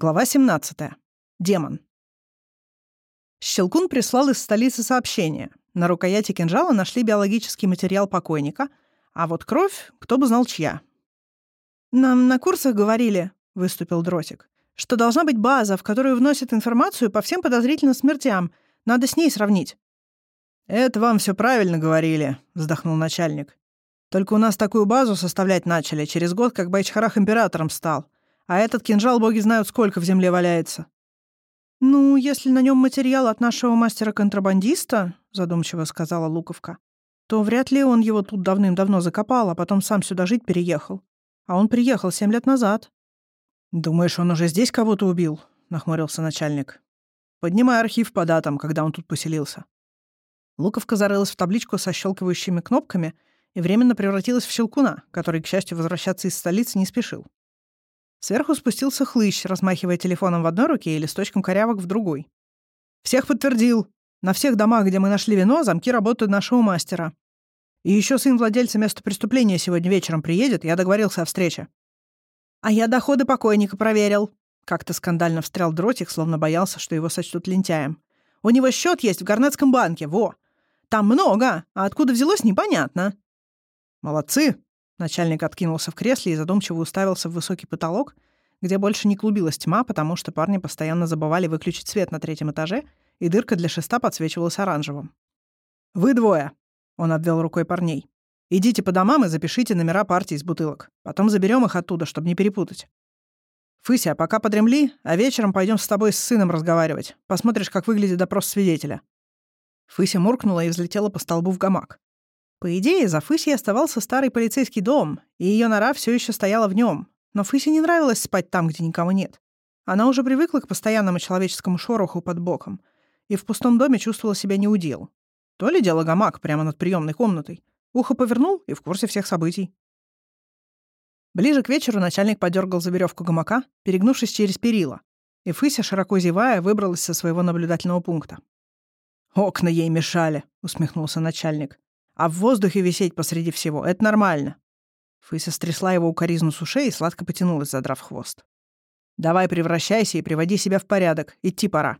Глава 17. Демон. Щелкун прислал из столицы сообщение. На рукояти кинжала нашли биологический материал покойника, а вот кровь, кто бы знал чья. «Нам на курсах говорили», — выступил Дротик, «что должна быть база, в которую вносят информацию по всем подозрительным смертям. Надо с ней сравнить». «Это вам все правильно говорили», — вздохнул начальник. «Только у нас такую базу составлять начали через год, как Байчхарах императором стал. А этот кинжал боги знают, сколько в земле валяется». «Ну, если на нем материал от нашего мастера-контрабандиста», — задумчиво сказала Луковка, «то вряд ли он его тут давным-давно закопал, а потом сам сюда жить переехал. А он приехал семь лет назад». «Думаешь, он уже здесь кого-то убил?» — нахмурился начальник. «Поднимай архив по датам, когда он тут поселился». Луковка зарылась в табличку со щелкающими кнопками и временно превратилась в щелкуна, который, к счастью, возвращаться из столицы не спешил. Сверху спустился хлыщ, размахивая телефоном в одной руке и листочком корявок в другой. «Всех подтвердил. На всех домах, где мы нашли вино, замки работают нашего мастера. И еще сын владельца места преступления сегодня вечером приедет, я договорился о встрече». «А я доходы покойника проверил», — как-то скандально встрял дротик, словно боялся, что его сочтут лентяем. «У него счет есть в Гарнетском банке, во! Там много, а откуда взялось, непонятно». «Молодцы!» Начальник откинулся в кресле и задумчиво уставился в высокий потолок, где больше не клубилась тьма, потому что парни постоянно забывали выключить свет на третьем этаже, и дырка для шеста подсвечивалась оранжевым. «Вы двое!» — он обвел рукой парней. «Идите по домам и запишите номера партии из бутылок. Потом заберем их оттуда, чтобы не перепутать. Фыся, пока подремли, а вечером пойдем с тобой с сыном разговаривать. Посмотришь, как выглядит допрос свидетеля». Фыся муркнула и взлетела по столбу в гамак. По идее, за Фысей оставался старый полицейский дом, и ее нора все еще стояла в нем. Но Фысе не нравилось спать там, где никого нет. Она уже привыкла к постоянному человеческому шороху под боком, и в пустом доме чувствовала себя неудел. То ли дело гамак прямо над приемной комнатой. Ухо повернул и в курсе всех событий. Ближе к вечеру начальник подергал за веревку гамака, перегнувшись через перила, и Фыся, широко зевая, выбралась со своего наблюдательного пункта. «Окна ей мешали», — усмехнулся начальник. А в воздухе висеть посреди всего — это нормально. Фыся стрясла его укоризну с ушей и сладко потянулась, задрав хвост. «Давай превращайся и приводи себя в порядок. Идти пора».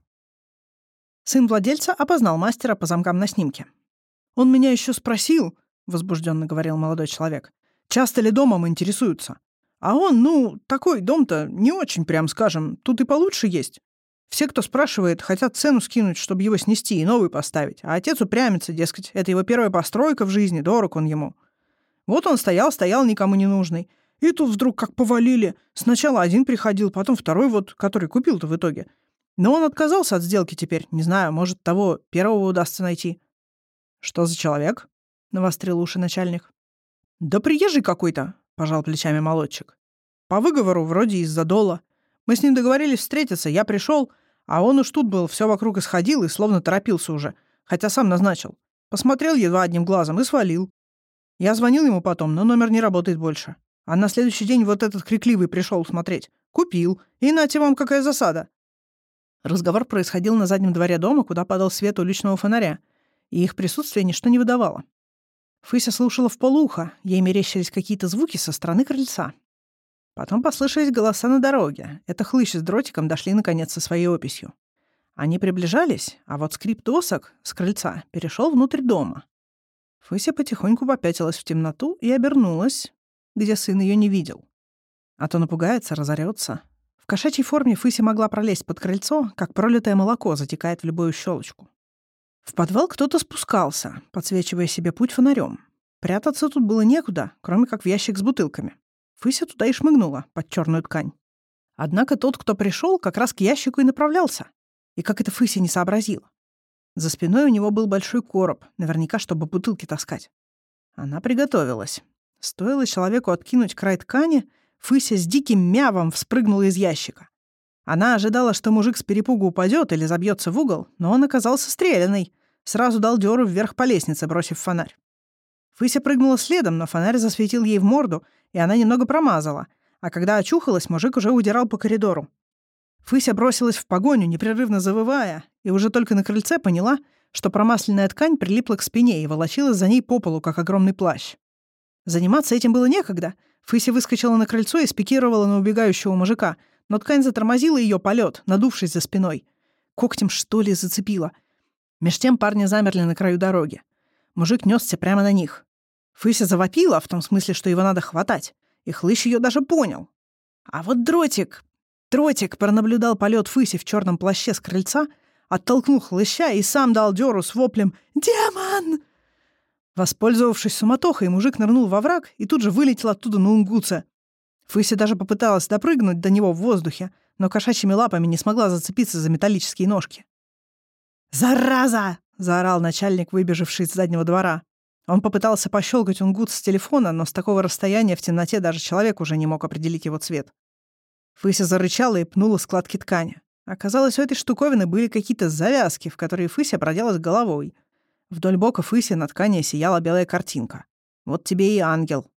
Сын владельца опознал мастера по замкам на снимке. «Он меня еще спросил», — возбужденно говорил молодой человек, «часто ли домом интересуются? А он, ну, такой дом-то не очень, прям скажем, тут и получше есть. Все, кто спрашивает, хотят цену скинуть, чтобы его снести и новый поставить. А отец упрямится, дескать, это его первая постройка в жизни, дорог он ему. Вот он стоял, стоял, никому не нужный. И тут вдруг как повалили. Сначала один приходил, потом второй вот, который купил-то в итоге. Но он отказался от сделки теперь. Не знаю, может, того первого удастся найти. «Что за человек?» — навострил уши начальник. «Да приезжий какой-то», — пожал плечами молодчик. «По выговору вроде из-за дола. Мы с ним договорились встретиться, я пришел, а он уж тут был, все вокруг исходил и словно торопился уже, хотя сам назначил. Посмотрел едва одним глазом и свалил. Я звонил ему потом, но номер не работает больше. А на следующий день вот этот крикливый пришел смотреть. Купил. И нате вам какая засада. Разговор происходил на заднем дворе дома, куда падал свет уличного фонаря, и их присутствие ничто не выдавало. Фыся слушала в полуха, ей мерещились какие-то звуки со стороны крыльца. Потом послышались голоса на дороге. Это хлыщи с дротиком дошли наконец со своей описью. Они приближались, а вот скрип досок с крыльца перешел внутрь дома. Фыся потихоньку попятилась в темноту и обернулась, где сын ее не видел. А то напугается, разорется. В кошачьей форме Фыся могла пролезть под крыльцо, как пролитое молоко затекает в любую щелочку. В подвал кто-то спускался, подсвечивая себе путь фонарем. Прятаться тут было некуда, кроме как в ящик с бутылками. Фыся туда и шмыгнула под черную ткань. Однако тот, кто пришел, как раз к ящику и направлялся. И как это Фыся не сообразила. За спиной у него был большой короб, наверняка, чтобы бутылки таскать. Она приготовилась. Стоило человеку откинуть край ткани, Фыся с диким мявом вспрыгнула из ящика. Она ожидала, что мужик с перепугу упадет или забьется в угол, но он оказался стрелянный. Сразу дал дёру вверх по лестнице, бросив фонарь. Фыся прыгнула следом, но фонарь засветил ей в морду, и она немного промазала. А когда очухалась, мужик уже удирал по коридору. Фыся бросилась в погоню, непрерывно завывая, и уже только на крыльце поняла, что промасленная ткань прилипла к спине и волочилась за ней по полу, как огромный плащ. Заниматься этим было некогда. Фыся выскочила на крыльцо и спикировала на убегающего мужика. но ткань затормозила ее полет, надувшись за спиной. Когтем, что ли, зацепила. Меж тем парни замерли на краю дороги. Мужик несся прямо на них. Фыся завопила, в том смысле, что его надо хватать. И хлыщ ее даже понял. А вот дротик... Дротик пронаблюдал полет Фыси в черном плаще с крыльца, оттолкнул хлыща и сам дал дёру с воплем «Демон!». Воспользовавшись суматохой, мужик нырнул во враг и тут же вылетел оттуда на унгуца. Фыся даже попыталась допрыгнуть до него в воздухе, но кошачьими лапами не смогла зацепиться за металлические ножки. «Зараза!» — заорал начальник, выбежавший из заднего двора. Он попытался пощелкать унгут с телефона, но с такого расстояния в темноте даже человек уже не мог определить его цвет. Фыся зарычала и пнула складки ткани. Оказалось, у этой штуковины были какие-то завязки, в которые Фыся проделась головой. Вдоль бока Фыси на ткани сияла белая картинка. Вот тебе и ангел.